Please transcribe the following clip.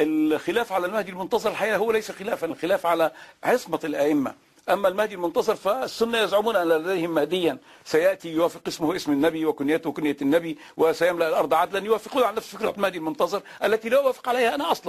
الخلاف على المهدي المنتصر الحقيقة هو ليس خلافا الخلاف على عصمة الأئمة. أما المهدي المنتصر فالسنة يزعمون أن لديهم مهديا. سيأتي يوافق اسمه اسم النبي وكنيته كنية النبي وسيملأ الأرض عدلا يوافقون على نفس فكرة المهدي المنتصر التي لا أوافق عليها أنا أصلا.